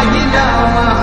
Aguilar.